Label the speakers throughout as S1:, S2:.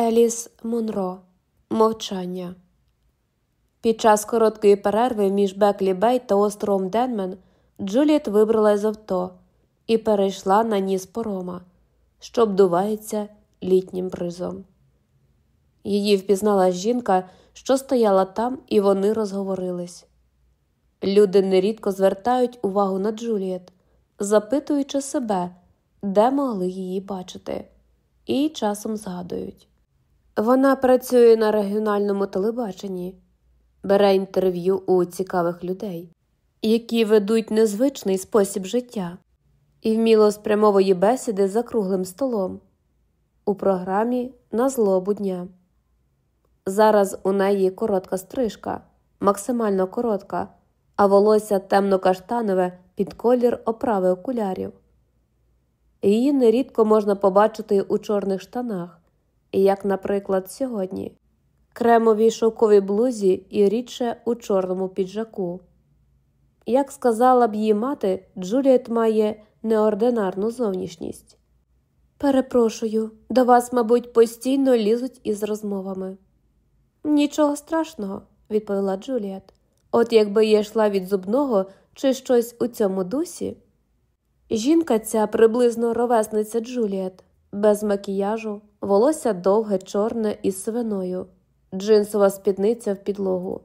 S1: Еліс Монро Мовчання. Під час короткої перерви між Беклі Бей та островом Денмен Джуліет вибрала з авто і перейшла на ніс порома, що обдувається літнім бризом. Її впізнала жінка, що стояла там, і вони розговорились. Люди нерідко звертають увагу на Джуліет, запитуючи себе, де могли її бачити, і часом згадують. Вона працює на регіональному телебаченні, бере інтерв'ю у цікавих людей, які ведуть незвичний спосіб життя, і вміло спрямовує бесіди за круглим столом у програмі на злобу дня. Зараз у неї коротка стрижка, максимально коротка, а волосся темно-каштанове під колір оправи окулярів. Її нерідко можна побачити у чорних штанах як, наприклад, сьогодні, кремовій шовковій блузі і рідше у чорному піджаку. Як сказала б її мати, Джуліет має неординарну зовнішність. Перепрошую, до вас, мабуть, постійно лізуть із розмовами. Нічого страшного, відповіла Джуліет. От якби я йшла від зубного чи щось у цьому дусі. Жінка ця приблизно ровесниця Джуліет, без макіяжу, волосся довге, чорне із свиною, джинсова спідниця в підлогу.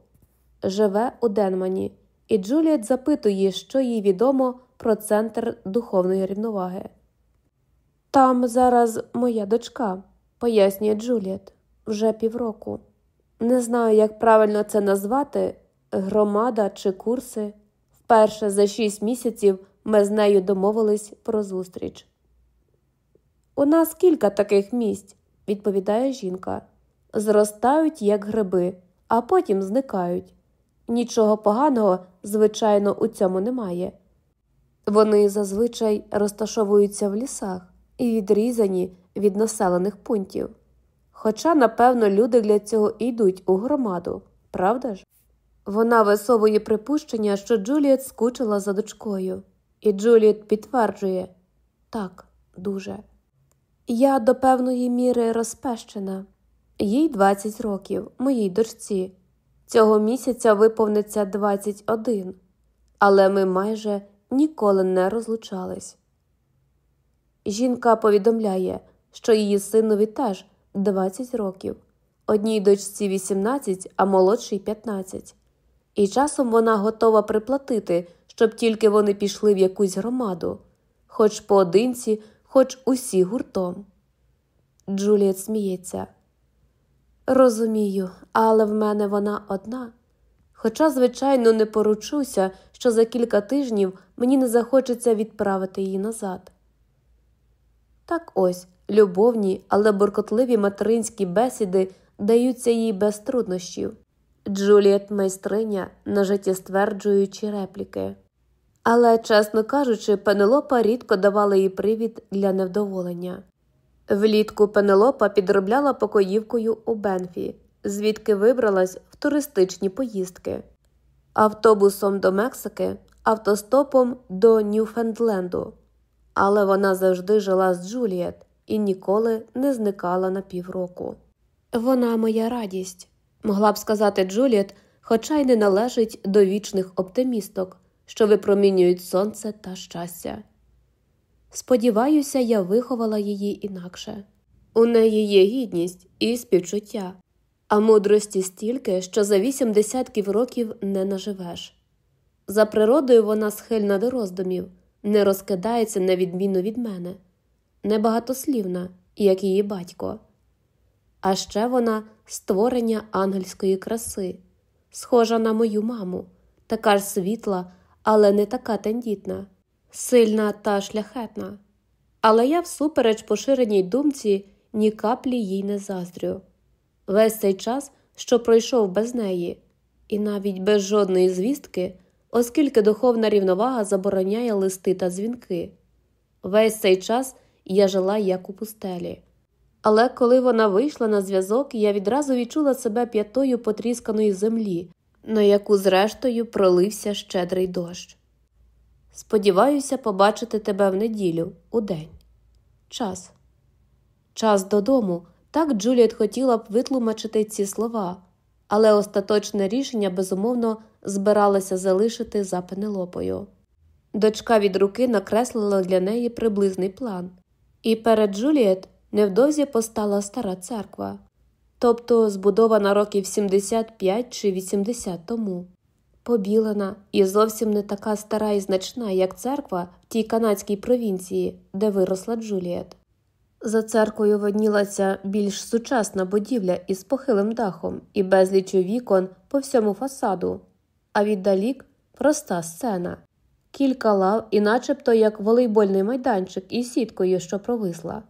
S1: Живе у Денмані, і Джуліет запитує, що їй відомо про центр духовної рівноваги. Там зараз моя дочка, пояснює Джуліет, вже півроку. Не знаю, як правильно це назвати громада чи курси. Вперше за шість місяців ми з нею домовились про зустріч. У нас кілька таких місць, відповідає жінка. Зростають, як гриби, а потім зникають. Нічого поганого, звичайно, у цьому немає. Вони зазвичай розташовуються в лісах і відрізані від населених пунктів. Хоча, напевно, люди для цього йдуть у громаду, правда ж? Вона висовує припущення, що Джуліет скучила за дочкою, і Джуліет підтверджує так, дуже. Я до певної міри розпещена, їй 20 років, моїй дочці. Цього місяця виповниться 21, але ми майже ніколи не розлучались. Жінка повідомляє, що її синові теж 20 років, одній дочці 18, а молодшій 15. І часом вона готова приплатити, щоб тільки вони пішли в якусь громаду, хоч поодинці хоч усі гуртом. Джуліет сміється. Розумію, але в мене вона одна. Хоча, звичайно, не поручуся, що за кілька тижнів мені не захочеться відправити її назад. Так ось любовні, але буркотливі материнські бесіди даються їй без труднощів. Джуліет майстриня на життєстверджуючі репліки. Але, чесно кажучи, Пенелопа рідко давала їй привід для невдоволення. Влітку Пенелопа підробляла покоївкою у Бенфі, звідки вибралась в туристичні поїздки, автобусом до Мексики, автостопом до Ньюфендленду. Але вона завжди жила з Джуліет і ніколи не зникала на півроку. Вона моя радість, могла б сказати Джуліет, хоча й не належить до вічних оптимісток що випромінюють сонце та щастя. Сподіваюся, я виховала її інакше. У неї є гідність і співчуття, а мудрості стільки, що за вісім десятків років не наживеш. За природою вона схильна до роздумів, не розкидається на відміну від мене, небагатослівна, як її батько. А ще вона створення ангельської краси, схожа на мою маму, така ж світла, але не така тендітна, сильна та шляхетна. Але я, всупереч поширеній думці, ні каплі їй не заздрю. Весь цей час, що пройшов без неї, і навіть без жодної звістки, оскільки духовна рівновага забороняє листи та дзвінки. Весь цей час я жила як у пустелі. Але коли вона вийшла на зв'язок, я відразу відчула себе п'ятою потрісканої землі, на яку, зрештою, пролився щедрий дощ. Сподіваюся побачити тебе в неділю, у день. Час. Час додому, Так Джуліет хотіла б витлумачити ці слова, але остаточне рішення безумовно збиралося залишити за Пенелопою. Дочка від руки накреслила для неї приблизний план, і перед Джуліет невдовзі постала стара церква, тобто збудована років 75 чи 80 тому, побілена і зовсім не така стара і значна, як церква в тій канадській провінції, де виросла Джуліет. За церквою виднілася більш сучасна будівля із похилим дахом і безлічю вікон по всьому фасаду, а віддалік проста сцена, кілька лав і начебто як волейбольний майданчик із сіткою, що провисла.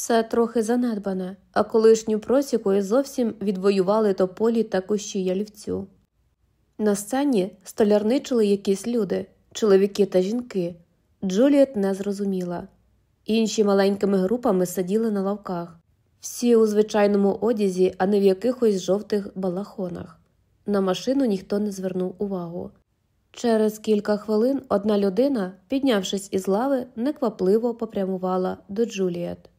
S1: Все трохи занедбане, а колишню просікою зовсім відвоювали тополі та кущі ялівцю. На сцені столярничили якісь люди, чоловіки та жінки. Джуліет не зрозуміла. Інші маленькими групами сиділи на лавках, всі у звичайному одязі, а не в якихось жовтих балахонах. На машину ніхто не звернув увагу. Через кілька хвилин одна людина, піднявшись із лави, неквапливо попрямувала до Джуліет.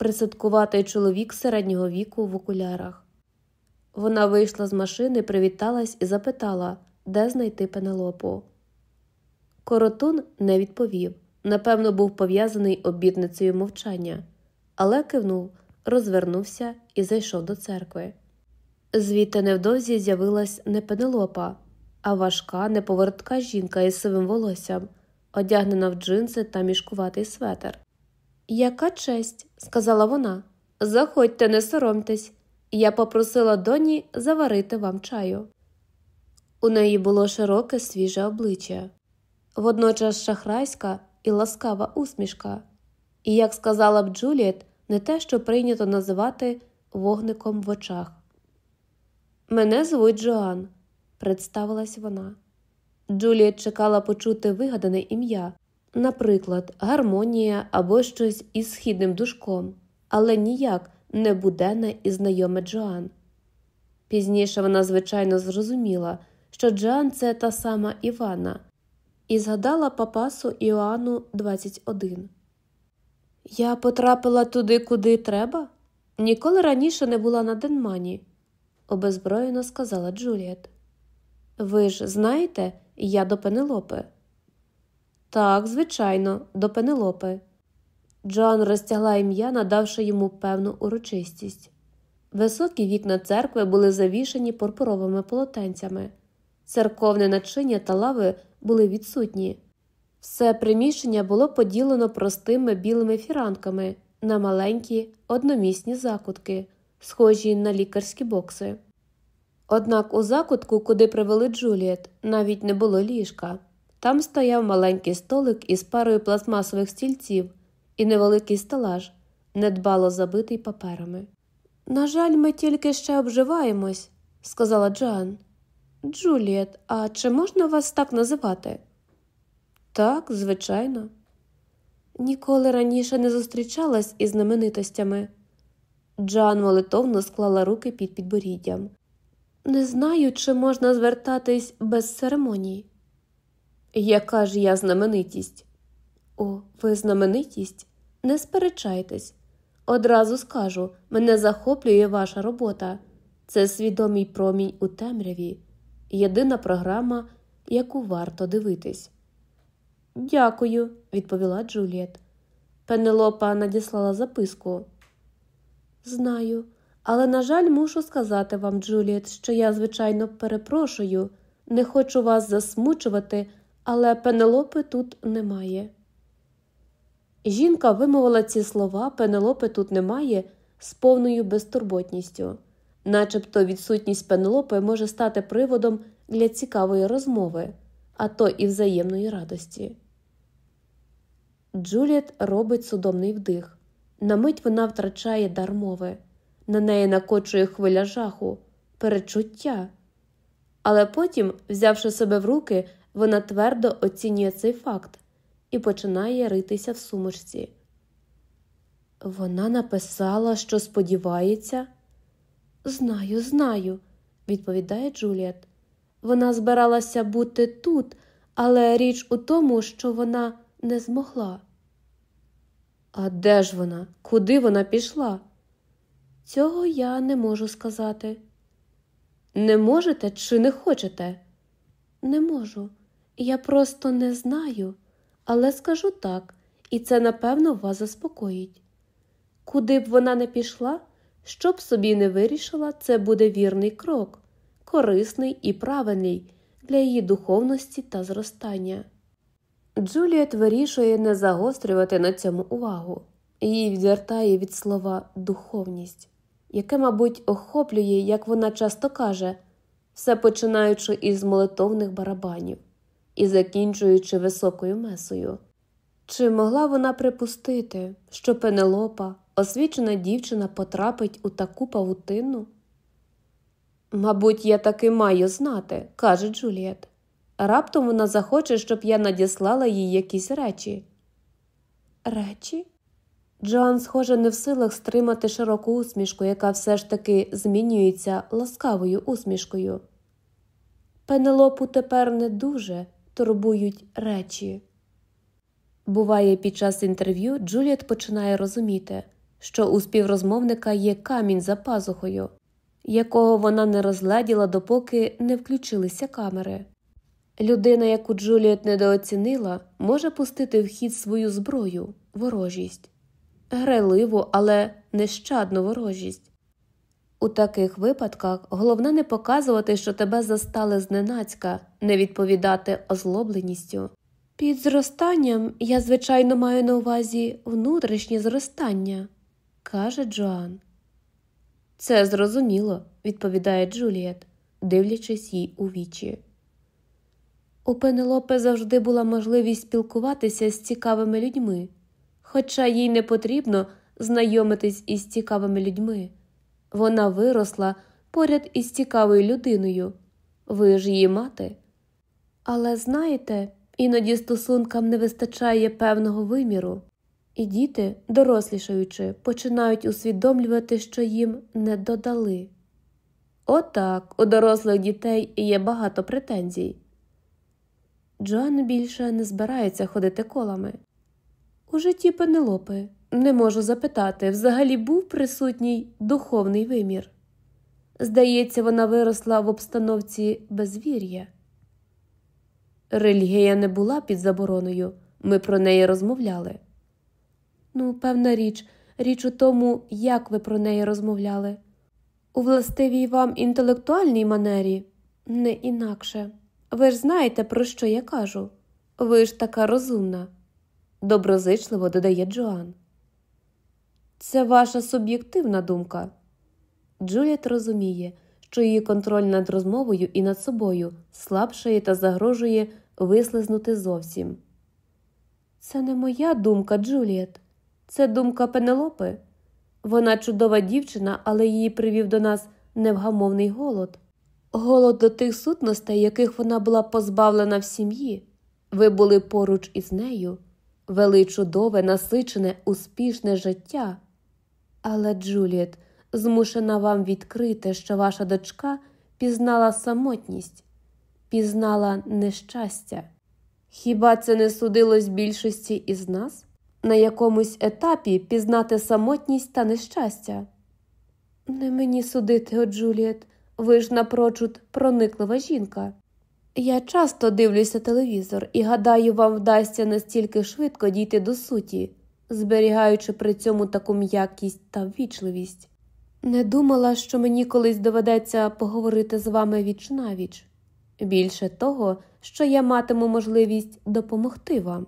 S1: Присадкуватий чоловік середнього віку в окулярах. Вона вийшла з машини, привіталась і запитала, де знайти пенелопу. Коротун не відповів. Напевно, був пов'язаний обітницею мовчання, але кивнув, розвернувся і зайшов до церкви. Звідти невдовзі з'явилась не пенелопа, а важка, неповоротка жінка із сивим волоссям, одягнена в джинси та мішкуватий светер. Яка честь, сказала вона. Заходьте, не соромтесь. Я попросила доні заварити вам чаю. У неї було широке свіже обличчя, водночас шахрайська і ласкава усмішка, і, як сказала б Джуліет, не те, що прийнято називати вогником в очах. Мене звуть Джоан, представилась вона. Джуліет чекала почути вигадане ім'я, наприклад, гармонія або щось із східним душком, але ніяк не буденне і знайоме Джоан. Пізніше вона, звичайно, зрозуміла, що Джоан – це та сама Івана, і згадала папасу Іоанну 21. Я потрапила туди, куди треба. Ніколи раніше не була на Денмані, обезброєно сказала Джуліет. Ви ж знаєте, я до Пенелопи. Так, звичайно, до Пенелопи. Джоан розтягла ім'я, надавши йому певну урочистість. Високі вікна церкви були завішені пурпуровими полотенцями, церковне начиння та лави були відсутні. Все приміщення було поділено простими білими фіранками на маленькі одномісні закутки, схожі на лікарські бокси. Однак у закутку, куди привели Джуліет, навіть не було ліжка. Там стояв маленький столик із парою пластмасових стільців і невеликий стелаж, недбало забитий паперами. На жаль, ми тільки ще обживаємось, сказала Джоан. Джуліет, а чи можна вас так називати? Так, звичайно. Ніколи раніше не зустрічалась із знаменитостями. Джоан молитовно склала руки під підборіддям. Не знаю, чи можна звертатись без церемоній. Яка ж я знаменитість? О, ви знаменитість? Не сперечайтесь. Одразу скажу мене захоплює ваша робота. Це свідомий промінь у темряві, єдина програма, яку варто дивитись. Дякую, відповіла Джуліет. Пенелопа надіслала записку. Знаю, але, на жаль, мушу сказати вам, Джуліет, що я, звичайно, перепрошую, не хочу вас засмучувати, але Пенелопи тут немає. Жінка вимовила ці слова Пенелопи тут немає з повною безтурботністю, начебто відсутність Пенелопи може стати приводом для цікавої розмови, а то і взаємної радості. Джуліет робить судомний вдих. На мить вона втрачає дар мови, на неї накочує хвиля жаху, перечуття. Але потім, взявши себе в руки, вона твердо оцінює цей факт і починає ритися в сумочці. Вона написала, що сподівається. Знаю, знаю, відповідає Джуліет. Вона збиралася бути тут, але річ у тому, що вона не змогла. А де ж вона? Куди вона пішла? Цього я не можу сказати. Не можете чи не хочете? Не можу. Я просто не знаю, але скажу так, і це напевно вас заспокоїть. Куди б вона не пішла, що б собі не вирішила, це буде вірний крок, корисний і правильний для її духовності та зростання. Джуліет вирішує не загострювати на цьому увагу, її відвертає від слова духовність, яке, мабуть, охоплює, як вона часто каже, все починаючи із молитовних барабанів і закінчуючи високою месою. Чи могла вона припустити, що Пенелопа, освічена дівчина, потрапить у таку павутину? Мабуть, я таки маю знати, каже Джуліет. Раптом вона захоче, щоб я надіслала їй якісь речі. Речі? Джоан, схоже, не в силах стримати широку усмішку, яка все ж таки змінюється ласкавою усмішкою. Пенелопу тепер не дуже турбують речі. Буває, під час інтерв'ю Джуліет починає розуміти, що у співрозмовника є камінь за пазухою, якого вона не розгледіла, допоки не включилися камери. Людина, яку Джуліет недооцінила, може пустити в хід свою зброю, ворожість, грайливу, але нещадну ворожість. У таких випадках головне не показувати, що тебе застали зненацька, не відповідати озлобленістю. Під зростанням я, звичайно, маю на увазі внутрішнє зростання, каже Джоан. Це зрозуміло, відповідає Джуліет, дивлячись їй у вічі. У Пенелопе завжди була можливість спілкуватися з цікавими людьми, хоча їй не потрібно знайомитись із цікавими людьми. Вона виросла поряд із цікавою людиною, ви ж її мати. Але знаєте, іноді стосункам не вистачає певного виміру, і діти, дорослішаючи, починають усвідомлювати, що їм не додали. Отак, у дорослих дітей є багато претензій. Джоан більше не збирається ходити колами. У житті Пенелопи не можу запитати, взагалі був присутній духовний вимір. Здається, вона виросла в обстановці безвір'я. Релігія не була під забороною, ми про неї розмовляли. Ну, певна річ, річ у тому, як ви про неї розмовляли. У властивій вам інтелектуальній манері не інакше. Ви ж знаєте, про що я кажу. Ви ж така розумна, доброзичливо додає Джоан. Це ваша суб'єктивна думка. Джуліет розуміє, що її контроль над розмовою і над собою слабшає та загрожує вислизнути зовсім. Це не моя думка, Джуліет, це думка Пенелопи. Вона чудова дівчина, але її привів до нас невгамовний голод. Голод до тих сутностей, яких вона була позбавлена в сім'ї. Ви були поруч із нею, вели чудове, насичене, успішне життя. Але, Джуліет, змушена вам відкрити, що ваша дочка пізнала самотність, пізнала нещастя. Хіба це не судилось більшості із нас? На якомусь етапі пізнати самотність та нещастя? Не мені судити, о Джуліет, ви ж напрочуд прониклива жінка. Я часто дивлюся телевізор і гадаю, вам вдасться настільки швидко дійти до суті, зберігаючи при цьому таку м'якість та ввічливість. Не думала, що мені колись доведеться поговорити з вами віч навіч. Більше того, що я матиму можливість допомогти вам.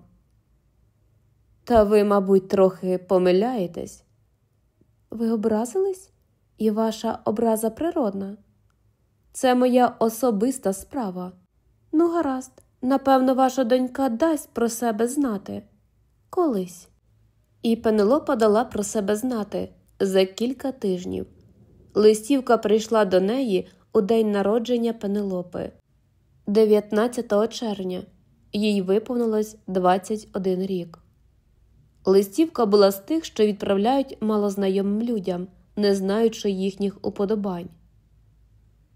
S1: Та ви, мабуть, трохи помиляєтесь. Ви образились? І ваша образа природна. Це моя особиста справа. Ну, гаразд, напевно, ваша донька дасть про себе знати колись. І Пенелопа дала про себе знати за кілька тижнів. Листівка прийшла до неї у день народження Пенелопи 19 червня. Їй виповнилось 21 рік. Листівка була з тих, що відправляють малознайомим людям, не знаючи їхніх уподобань.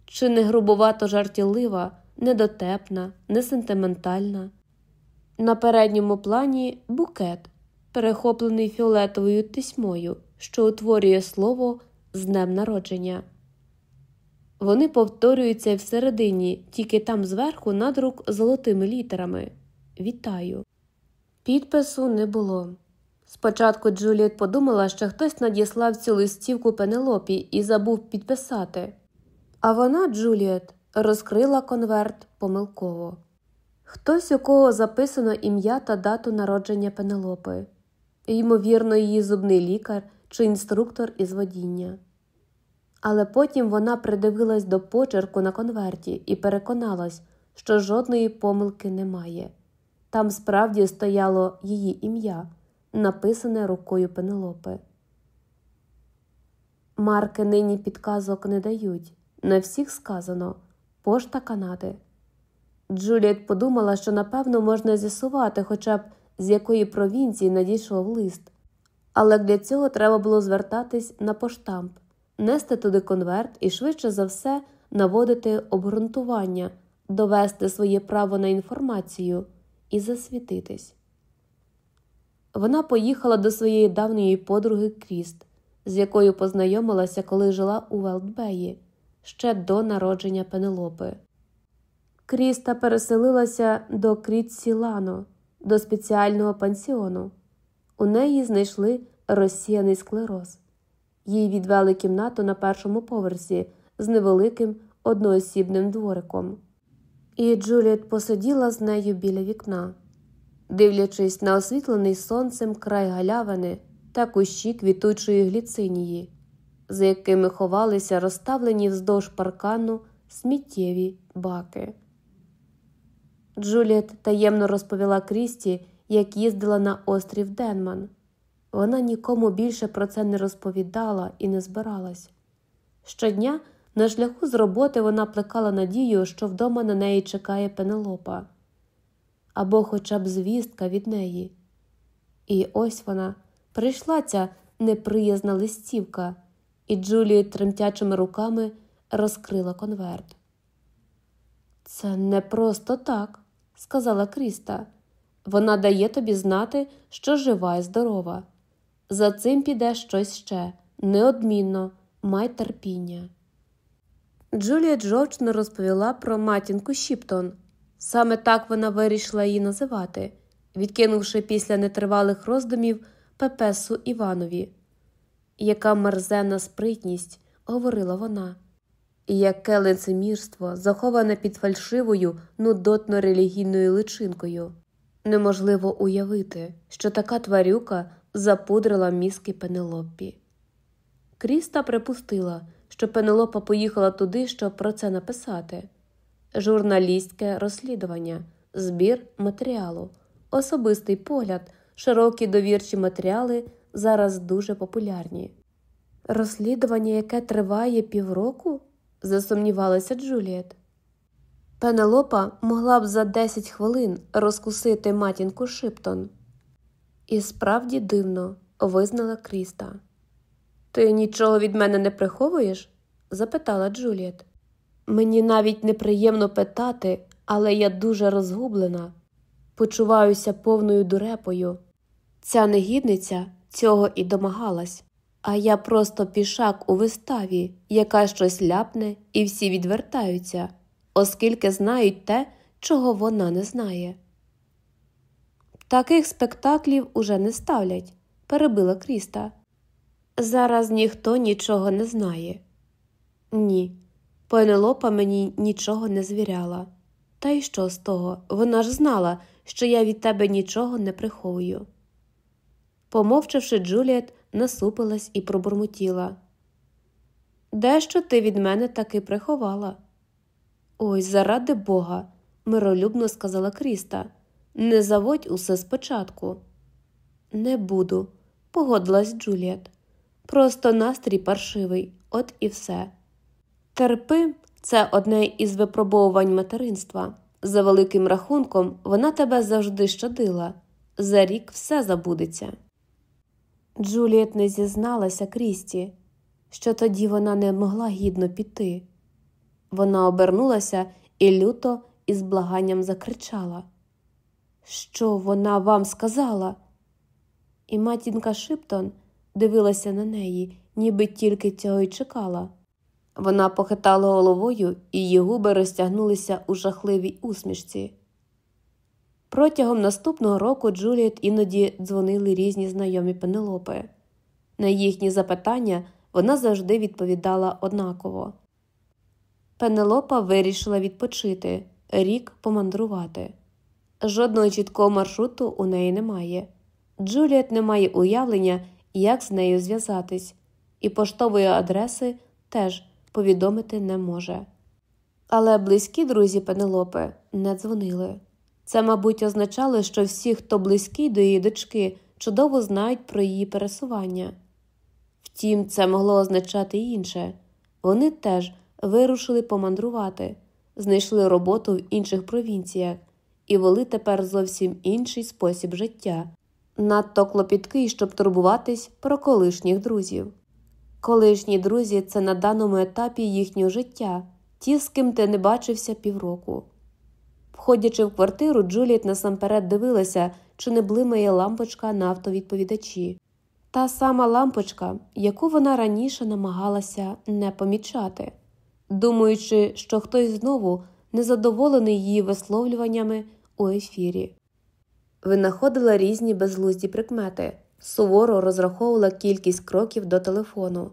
S1: Чи не грубувато жартілива, недотепна, не сентиментальна. На передньому плані букет, перехоплений фіолетовою тисьмою, що утворює слово з днем народження. Вони повторюються всередині, тільки там зверху надрук золотими літерами. Вітаю. Підпису не було. Спочатку Джуліет подумала, що хтось надіслав цю листівку Пенелопі і забув підписати. А вона, Джуліет, розкрила конверт помилково. Хтось, у кого записано ім'я та дату народження Пенелопи, ймовірно, її зубний лікар чи інструктор із водіння. Але потім вона придивилась до почерку на конверті і переконалась, що жодної помилки немає. Там справді стояло її ім'я, написане рукою Пенелопи. Марки нині підказок не дають. На всіх сказано пошта Канади. Джуліет подумала, що напевно можна з'ясувати, хоча б з якої провінції надійшов лист, але для цього треба було звертатись на поштамп, нести туди конверт і швидше за все наводити обґрунтування, довести своє право на інформацію і засвітитись. Вона поїхала до своєї давньої подруги Кріст, з якою познайомилася, коли жила у Велдбеї, ще до народження Пенелопи. Кріста переселилася до Крітсілано, до спеціального пансіону. У неї знайшли розсіяний склероз. Їй відвели кімнату на першому поверсі з невеликим одноосібним двориком. І Джуліет посиділа з нею біля вікна, дивлячись на освітлений сонцем край галявини та кущі квітучої гліцинії, за якими ховалися розставлені вздовж паркану сміттєві баки. Джуліет таємно розповіла Крісті, як їздила на острів Денман. Вона нікому більше про це не розповідала і не збиралась. Щодня на шляху з роботи вона плекала надію, що вдома на неї чекає Пенелопа або хоча б звістка від неї. І ось вона прийшла ця неприязна листівка, і Джулія тремтячими руками розкрила конверт. Це не просто так сказала Кріста. Вона дає тобі знати, що жива і здорова. За цим піде щось ще, неодмінно, май терпіння. Джулія жовчно розповіла про матінку Шіптон. Саме так вона вирішила її називати, відкинувши після нетривалих роздумів Пепесу Іванові. Яка мерзенна спритність, говорила вона. І яке лицемірство, заховане під фальшивою, нудотно релігійною личинкою. Неможливо уявити, що така тварюка запудрила мізки Пенелопі. Кріста припустила, що Пенелопа поїхала туди, щоб про це написати журналістське розслідування, збір матеріалу, особистий погляд, широкі довірчі матеріали зараз дуже популярні. Розслідування, яке триває півроку засумнівалася Джуліет. Пенелопа могла б за 10 хвилин розкусити матінку Шиптон. І справді дивно, визнала Кріста. Ти нічого від мене не приховуєш? запитала Джуліет. Мені навіть неприємно питати, але я дуже розгублена, почуваюся повною дурепою. Ця негідниця цього і домагалась а я просто пішак у виставі, яка щось ляпне, і всі відвертаються, оскільки знають те, чого вона не знає. Таких спектаклів уже не ставлять, перебила Кріста. Зараз ніхто нічого не знає. Ні, Пенелопа мені нічого не звіряла. Та й що з того? Вона ж знала, що я від тебе нічого не приховую. Помовчавши, Джуліет насупилась і пробурмотіла. Дещо ти від мене таки приховала. Ой, заради бога, миролюбно сказала Кріста. Не заводь усе спочатку. Не буду, погодилась Джуліет. Просто настрій паршивий, от і все. Терпи, це одне із випробовувань материнства. За великим рахунком, вона тебе завжди щадила. За рік все забудеться. Джуліет не зізналася Крісті, що тоді вона не могла гідно піти. Вона обернулася і люто із благанням закричала. Що вона вам сказала? І матінка Шиптон дивилася на неї, ніби тільки цього й чекала. Вона похитала головою, і її губи розтягнулися у жахливій усмішці. Протягом наступного року Джуліет іноді дзвонили різні знайомі пенелопи. На їхні запитання вона завжди відповідала однаково. Пенелопа вирішила відпочити, рік помандрувати. Жодного чіткого маршруту у неї немає. Джуліет не має уявлення, як з нею зв'язатись, і поштової адреси теж повідомити не може. Але близькі друзі Пенелопи не дзвонили. Це, мабуть, означало, що всі, хто близький до її дочки, чудово знають про її пересування. Втім, це могло означати інше вони теж вирушили помандрувати, знайшли роботу в інших провінціях і вели тепер зовсім інший спосіб життя, надто клопіткий, щоб турбуватись про колишніх друзів. Колишні друзі це на даному етапі їхнього життя, ті, з ким ти не бачився півроку. Входячи в квартиру, Джуліет насамперед дивилася, чи не блимає лампочка на автовідповідачі. Та сама лампочка, яку вона раніше намагалася не помічати, думаючи, що хтось знову незадоволений її висловлюваннями у ефірі. Винаходила різні безглузді прикмети, суворо розраховувала кількість кроків до телефону,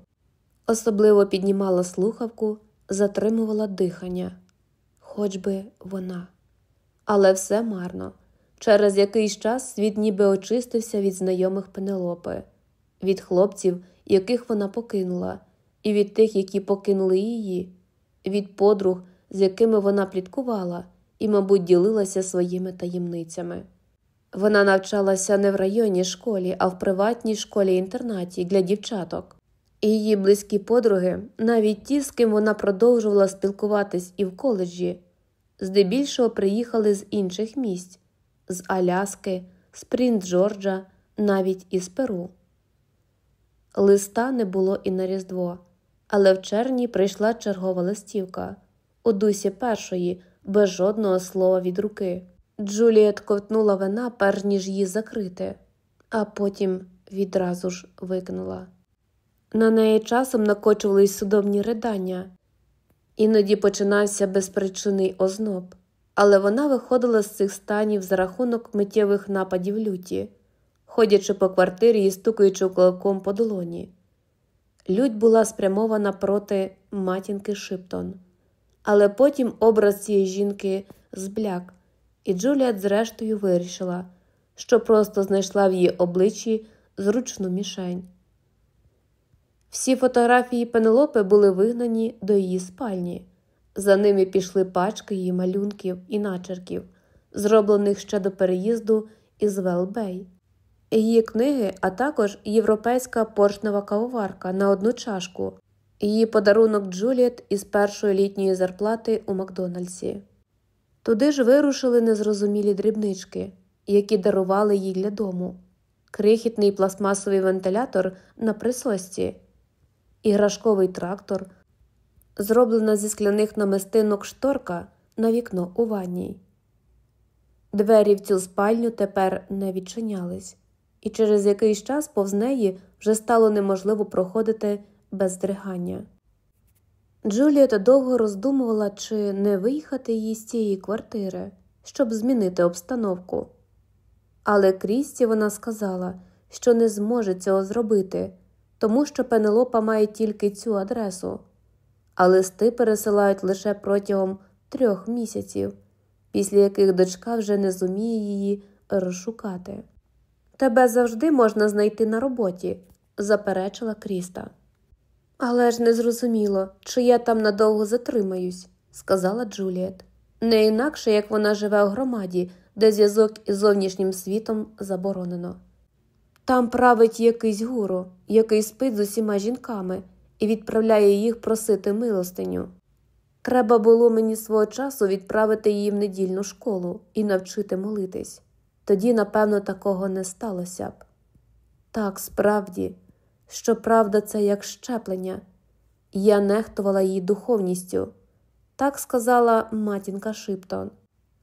S1: особливо піднімала слухавку, затримувала дихання, хоч би вона. Але все марно. Через якийсь час світ ніби очистився від знайомих пенелопи, від хлопців, яких вона покинула, і від тих, які покинули її, від подруг, з якими вона пліткувала і, мабуть, ділилася своїми таємницями. Вона навчалася не в районній школі, а в приватній школі інтернаті для дівчаток. І її близькі подруги, навіть ті, з ким вона продовжувала спілкуватись і в коледжі, здебільшого приїхали з інших місць з Аляски, з Принц Джорджа, навіть із Перу. Листа не було і на Різдво, але в червні прийшла чергова листівка у дусі першої, без жодного слова від руки. Джуліет ковтнула вина, перш ніж її закрити, а потім відразу ж викинула. На неї часом накочувались судомні ридання, іноді починався безпричинний озноб, але вона виходила з цих станів за рахунок миттєвих нападів люті, ходячи по квартирі і стукаючи кулаком по долоні. Лють була спрямована проти матінки Шиптон, але потім образ цієї жінки збляк і Джуліет зрештою вирішила, що просто знайшла в її обличчі зручну мішень. Всі фотографії Пенелопи були вигнані до її спальні, за ними пішли пачки її малюнків і начерків, зроблених ще до переїзду із Велбей, її книги, а також європейська поршнева кавоварка на одну чашку, її подарунок Джуліет із першої літньої зарплати у Макдональдсі. Туди ж вирушили незрозумілі дрібнички, які дарували їй для дому, крихітний пластмасовий вентилятор на присосці, іграшковий трактор, зроблена зі скляних намистинок шторка на вікно у ванній. Двері в цю спальню тепер не відчинялись, і через якийсь час повз неї вже стало неможливо проходити без здригання. Джуліета довго роздумувала, чи не виїхати їй з цієї квартири, щоб змінити обстановку. Але Крісті вона сказала, що не зможе цього зробити, тому що Пенелопа має тільки цю адресу, а листи пересилають лише протягом трьох місяців, після яких дочка вже не зуміє її розшукати. Тебе завжди можна знайти на роботі, заперечила Кріста. Але ж не зрозуміло, чи я там надовго затримаюсь, сказала Джуліет. Не інакше як вона живе у громаді, де зв'язок із зовнішнім світом заборонено. Там править якийсь гуру, який спить з усіма жінками і відправляє їх просити милостиню. Треба було мені свого часу відправити її в недільну школу і навчити молитись. Тоді, напевно, такого не сталося б. Так, справді. Щоправда, це як щеплення, я нехтувала її духовністю, так сказала матінка Шиптон.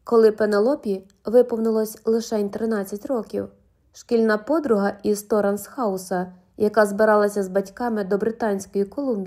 S1: Коли Пенелопі виповнилось лише 13 років, шкільна подруга із Торансхауса, яка збиралася з батьками до Британської Колумбії.